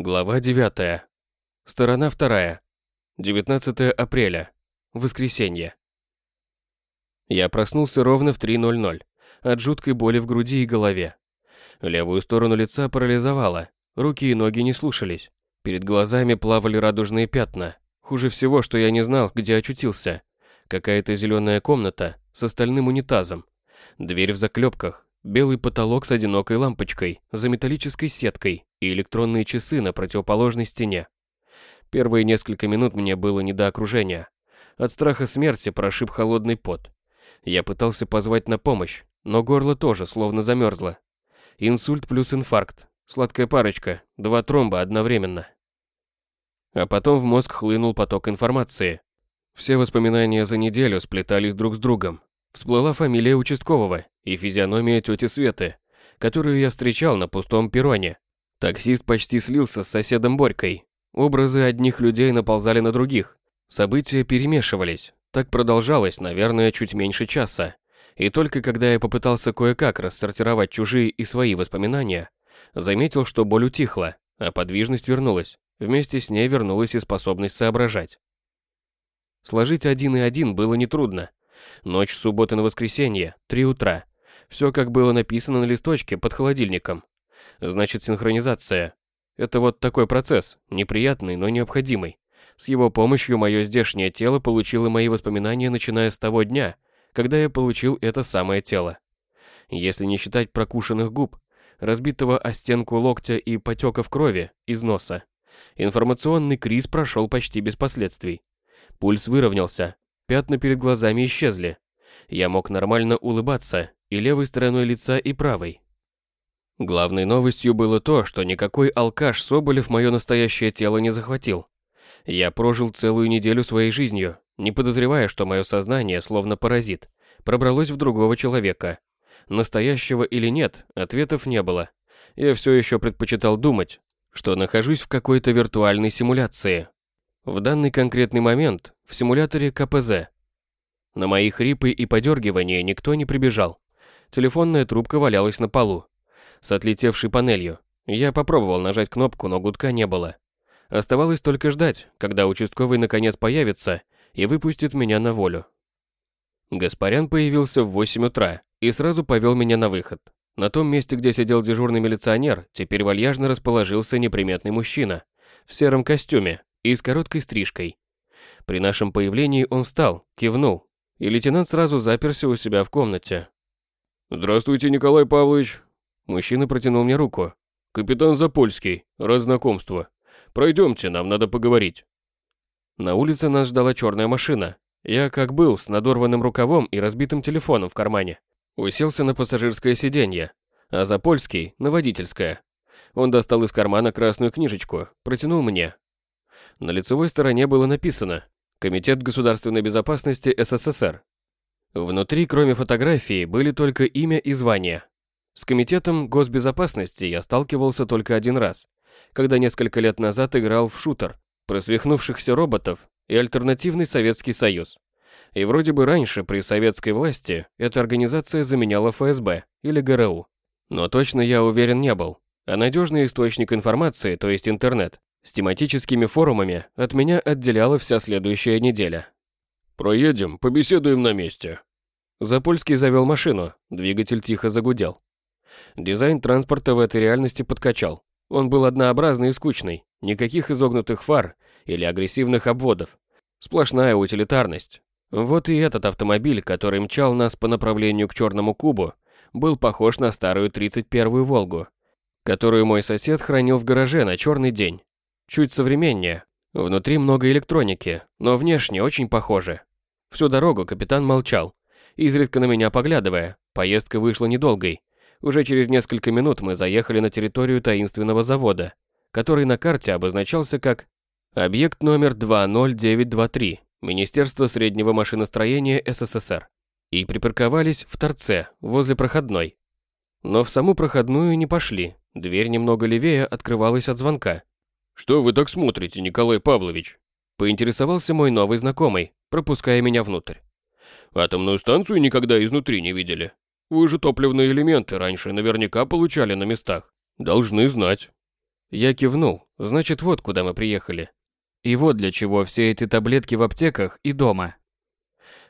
Глава 9. Сторона 2. 19 апреля. Воскресенье. Я проснулся ровно в 3.00 от жуткой боли в груди и голове. Левую сторону лица парализовало, руки и ноги не слушались. Перед глазами плавали радужные пятна. Хуже всего, что я не знал, где очутился. Какая-то зеленая комната с остальным унитазом. Дверь в заклепках, белый потолок с одинокой лампочкой, за металлической сеткой и электронные часы на противоположной стене. Первые несколько минут мне было не до окружения. От страха смерти прошиб холодный пот. Я пытался позвать на помощь, но горло тоже словно замерзло. Инсульт плюс инфаркт. Сладкая парочка, два тромба одновременно. А потом в мозг хлынул поток информации. Все воспоминания за неделю сплетались друг с другом. Всплыла фамилия участкового и физиономия тети Светы, которую я встречал на пустом перроне. Таксист почти слился с соседом Борькой. Образы одних людей наползали на других. События перемешивались. Так продолжалось, наверное, чуть меньше часа. И только когда я попытался кое-как рассортировать чужие и свои воспоминания, заметил, что боль утихла, а подвижность вернулась. Вместе с ней вернулась и способность соображать. Сложить один и один было нетрудно. Ночь субботы на воскресенье, три утра. Все как было написано на листочке под холодильником. Значит, синхронизация. Это вот такой процесс, неприятный, но необходимый. С его помощью мое здешнее тело получило мои воспоминания, начиная с того дня, когда я получил это самое тело. Если не считать прокушенных губ, разбитого о стенку локтя и потеков крови из носа, информационный криз прошел почти без последствий. Пульс выровнялся, пятна перед глазами исчезли. Я мог нормально улыбаться и левой стороной лица, и правой. Главной новостью было то, что никакой алкаш Соболев мое настоящее тело не захватил. Я прожил целую неделю своей жизнью, не подозревая, что мое сознание, словно паразит, пробралось в другого человека. Настоящего или нет, ответов не было. Я все еще предпочитал думать, что нахожусь в какой-то виртуальной симуляции. В данный конкретный момент в симуляторе КПЗ. На мои хрипы и подергивания никто не прибежал. Телефонная трубка валялась на полу с отлетевшей панелью. Я попробовал нажать кнопку, но гудка не было. Оставалось только ждать, когда участковый наконец появится и выпустит меня на волю. Гаспарян появился в 8 утра и сразу повел меня на выход. На том месте, где сидел дежурный милиционер, теперь вальяжно расположился неприметный мужчина в сером костюме и с короткой стрижкой. При нашем появлении он встал, кивнул, и лейтенант сразу заперся у себя в комнате. «Здравствуйте, Николай Павлович. Мужчина протянул мне руку. «Капитан Запольский, рад знакомству. Пройдемте, нам надо поговорить». На улице нас ждала черная машина. Я, как был, с надорванным рукавом и разбитым телефоном в кармане. Уселся на пассажирское сиденье, а Запольский – на водительское. Он достал из кармана красную книжечку, протянул мне. На лицевой стороне было написано «Комитет государственной безопасности СССР». Внутри, кроме фотографии, были только имя и звание. С Комитетом госбезопасности я сталкивался только один раз, когда несколько лет назад играл в шутер про свихнувшихся роботов и альтернативный Советский Союз. И вроде бы раньше при советской власти эта организация заменяла ФСБ или ГРУ. Но точно я уверен не был. А надежный источник информации, то есть интернет, с тематическими форумами от меня отделяла вся следующая неделя. «Проедем, побеседуем на месте». Запольский завел машину, двигатель тихо загудел. Дизайн транспорта в этой реальности подкачал. Он был однообразный и скучный, никаких изогнутых фар или агрессивных обводов. Сплошная утилитарность. Вот и этот автомобиль, который мчал нас по направлению к Черному кубу, был похож на старую 31-ю «Волгу», которую мой сосед хранил в гараже на черный день. Чуть современнее. Внутри много электроники, но внешне очень похоже. Всю дорогу капитан молчал, изредка на меня поглядывая. Поездка вышла недолгой, уже через несколько минут мы заехали на территорию таинственного завода, который на карте обозначался как объект номер 20923 Министерство среднего машиностроения СССР и припарковались в торце возле проходной. Но в саму проходную не пошли, дверь немного левее открывалась от звонка. «Что вы так смотрите, Николай Павлович?» Поинтересовался мой новый знакомый, пропуская меня внутрь. «Атомную станцию никогда изнутри не видели?» Вы же топливные элементы раньше наверняка получали на местах. Должны знать. Я кивнул, значит вот куда мы приехали. И вот для чего все эти таблетки в аптеках и дома.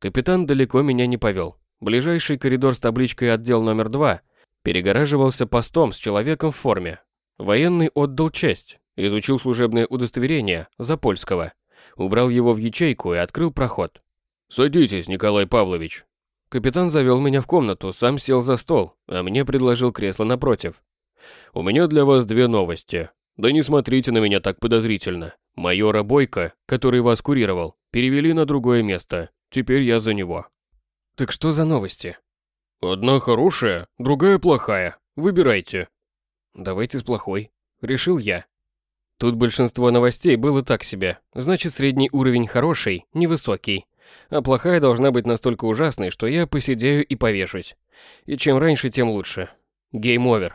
Капитан далеко меня не повел. Ближайший коридор с табличкой «Отдел номер два» перегораживался постом с человеком в форме. Военный отдал честь, изучил служебное удостоверение Запольского, убрал его в ячейку и открыл проход. «Садитесь, Николай Павлович». Капитан завел меня в комнату, сам сел за стол, а мне предложил кресло напротив. «У меня для вас две новости. Да не смотрите на меня так подозрительно. Майора Бойко, который вас курировал, перевели на другое место. Теперь я за него». «Так что за новости?» «Одна хорошая, другая плохая. Выбирайте». «Давайте с плохой», — решил я. Тут большинство новостей было так себе, значит средний уровень хороший, невысокий. А плохая должна быть настолько ужасной, что я поседею и повешусь. И чем раньше, тем лучше. Game over.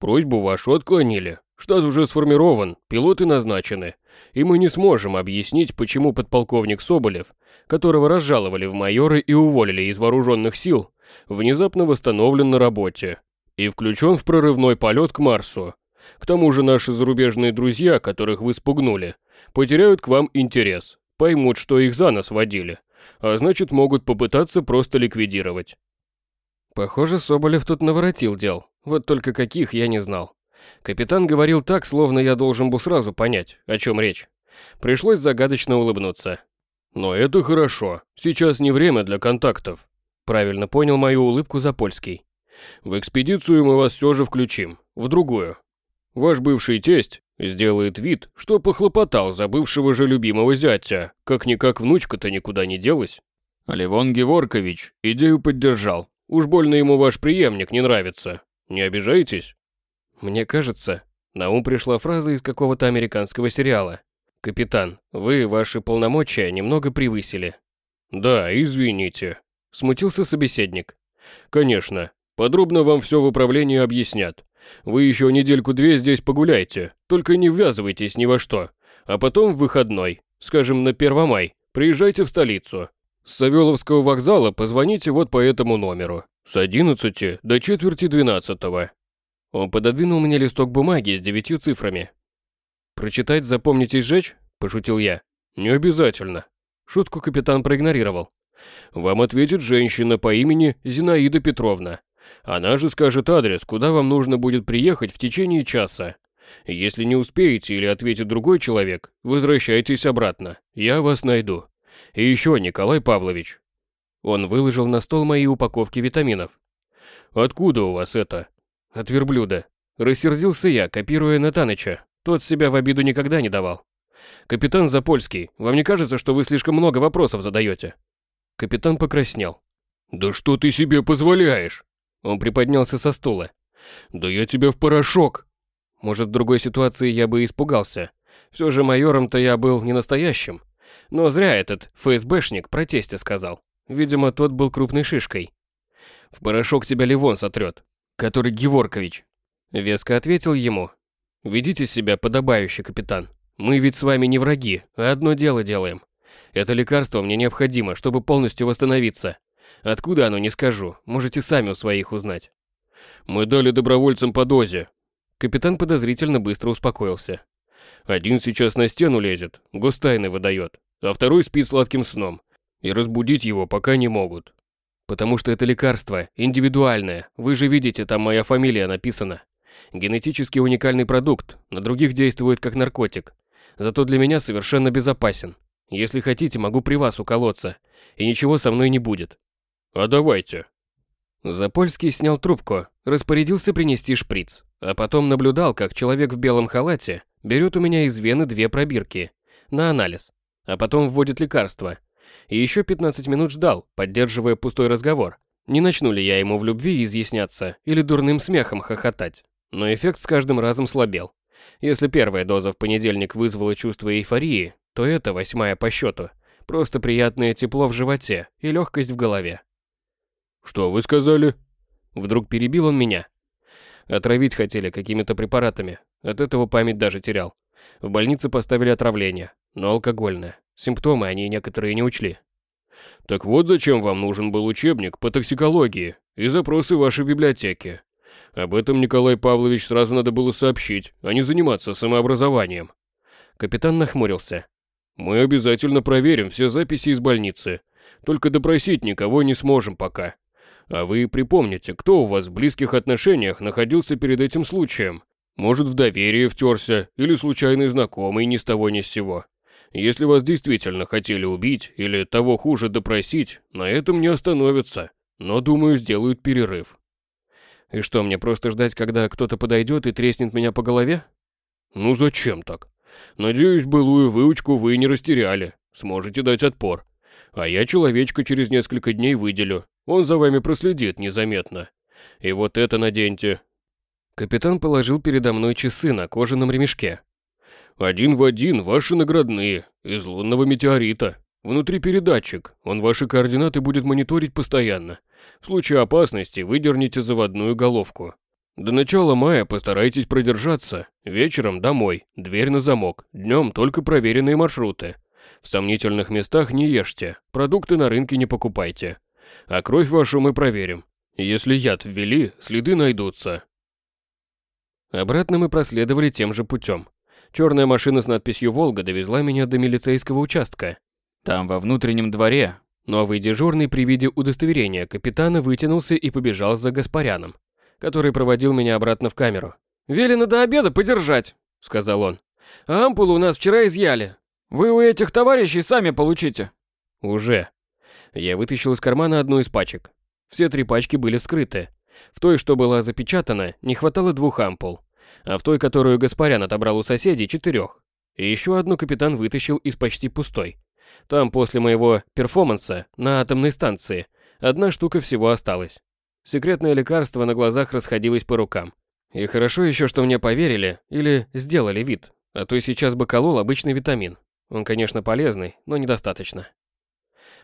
Просьбу вашу отклонили. Штат уже сформирован, пилоты назначены. И мы не сможем объяснить, почему подполковник Соболев, которого разжаловали в майоры и уволили из вооруженных сил, внезапно восстановлен на работе и включен в прорывной полет к Марсу. К тому же наши зарубежные друзья, которых вы спугнули, потеряют к вам интерес, поймут, что их за нос водили, а значит могут попытаться просто ликвидировать. Похоже, Соболев тут наворотил дел, вот только каких я не знал. Капитан говорил так, словно я должен был сразу понять, о чем речь. Пришлось загадочно улыбнуться. Но это хорошо, сейчас не время для контактов. Правильно понял мою улыбку Запольский. В экспедицию мы вас все же включим, в другую. Ваш бывший тесть сделает вид, что похлопотал за бывшего же любимого зятя, как-никак внучка-то никуда не делась. А Левон Геворкович идею поддержал. Уж больно ему ваш преемник не нравится. Не обижайтесь? Мне кажется, на ум пришла фраза из какого-то американского сериала. «Капитан, вы ваши полномочия немного превысили». «Да, извините», — смутился собеседник. «Конечно, подробно вам все в управлении объяснят. Вы еще недельку-две здесь погуляйте, только не ввязывайтесь ни во что. А потом в выходной, скажем, на Первомай, приезжайте в столицу. С Савеловского вокзала позвоните вот по этому номеру. С 11 до четверти 12. Он пододвинул мне листок бумаги с девятью цифрами. «Прочитать, запомнить и сжечь?» – пошутил я. «Не обязательно». Шутку капитан проигнорировал. «Вам ответит женщина по имени Зинаида Петровна. Она же скажет адрес, куда вам нужно будет приехать в течение часа. Если не успеете или ответит другой человек, возвращайтесь обратно. Я вас найду. И еще, Николай Павлович. Он выложил на стол мои упаковки витаминов. Откуда у вас это? От верблюда. Рассердился я, копируя Натаныча. Тот себя в обиду никогда не давал. Капитан Запольский, вам не кажется, что вы слишком много вопросов задаете? Капитан покраснел. Да что ты себе позволяешь? Он приподнялся со стула. «Да я тебя в порошок!» Может, в другой ситуации я бы испугался. Все же майором-то я был не настоящим. Но зря этот ФСБшник про тестя сказал. Видимо, тот был крупной шишкой. В порошок тебя Ливон сотрет, который Геворкович. Веско ответил ему. Ведите себя подобающе, капитан. Мы ведь с вами не враги, а одно дело делаем. Это лекарство мне необходимо, чтобы полностью восстановиться. Откуда оно, не скажу. Можете сами у своих узнать. Мы дали добровольцам по дозе. Капитан подозрительно быстро успокоился. Один сейчас на стену лезет, гостайны выдает, а второй спит сладким сном. И разбудить его пока не могут. Потому что это лекарство, индивидуальное. Вы же видите, там моя фамилия написана. Генетически уникальный продукт, на других действует как наркотик. Зато для меня совершенно безопасен. Если хотите, могу при вас уколоться, и ничего со мной не будет. «А давайте». Запольский снял трубку, распорядился принести шприц, а потом наблюдал, как человек в белом халате берет у меня из вены две пробирки на анализ, а потом вводит лекарство. И еще 15 минут ждал, поддерживая пустой разговор. Не начну ли я ему в любви изъясняться или дурным смехом хохотать. Но эффект с каждым разом слабел. Если первая доза в понедельник вызвала чувство эйфории, то это восьмая по счету. Просто приятное тепло в животе и легкость в голове. «Что вы сказали?» Вдруг перебил он меня. Отравить хотели какими-то препаратами. От этого память даже терял. В больнице поставили отравление, но алкогольное. Симптомы они некоторые не учли. Так вот зачем вам нужен был учебник по токсикологии и запросы вашей библиотеки. Об этом, Николай Павлович, сразу надо было сообщить, а не заниматься самообразованием. Капитан нахмурился. Мы обязательно проверим все записи из больницы. Только допросить никого не сможем пока. А вы припомните, кто у вас в близких отношениях находился перед этим случаем? Может, в доверие втерся, или случайный знакомый ни с того ни с сего. Если вас действительно хотели убить, или того хуже допросить, на этом не остановятся. Но, думаю, сделают перерыв. И что, мне просто ждать, когда кто-то подойдет и треснет меня по голове? Ну зачем так? Надеюсь, былую выучку вы не растеряли. Сможете дать отпор. А я человечка через несколько дней выделю. Он за вами проследит незаметно. И вот это наденьте. Капитан положил передо мной часы на кожаном ремешке. Один в один ваши наградные, из лунного метеорита. Внутри передатчик, он ваши координаты будет мониторить постоянно. В случае опасности выдерните заводную головку. До начала мая постарайтесь продержаться. Вечером домой, дверь на замок. Днем только проверенные маршруты. В сомнительных местах не ешьте, продукты на рынке не покупайте. А кровь вашу мы проверим. Если яд ввели, следы найдутся. Обратно мы проследовали тем же путем. Черная машина с надписью «Волга» довезла меня до милицейского участка. Там, во внутреннем дворе, новый дежурный при виде удостоверения капитана вытянулся и побежал за Гаспаряном который проводил меня обратно в камеру. «Велено до обеда подержать», — сказал он. «А ампулу у нас вчера изъяли. Вы у этих товарищей сами получите». «Уже». Я вытащил из кармана одну из пачек. Все три пачки были вскрыты. В той, что была запечатана, не хватало двух ампул, а в той, которую Гаспарян отобрал у соседей, четырех. И еще одну капитан вытащил из почти пустой. Там после моего перформанса на атомной станции одна штука всего осталась. Секретное лекарство на глазах расходилось по рукам. И хорошо еще, что мне поверили или сделали вид, а то сейчас бы колол обычный витамин. Он, конечно, полезный, но недостаточно.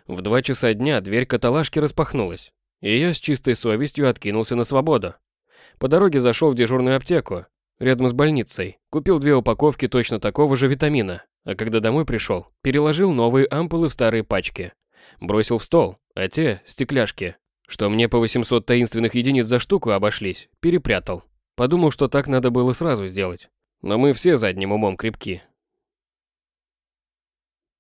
В два часа дня дверь каталажки распахнулась, и я с чистой совестью откинулся на свободу. По дороге зашел в дежурную аптеку, рядом с больницей, купил две упаковки точно такого же витамина, а когда домой пришел, переложил новые ампулы в старые пачки. Бросил в стол, а те, стекляшки, что мне по 800 таинственных единиц за штуку обошлись, перепрятал. Подумал, что так надо было сразу сделать. Но мы все задним умом крепки.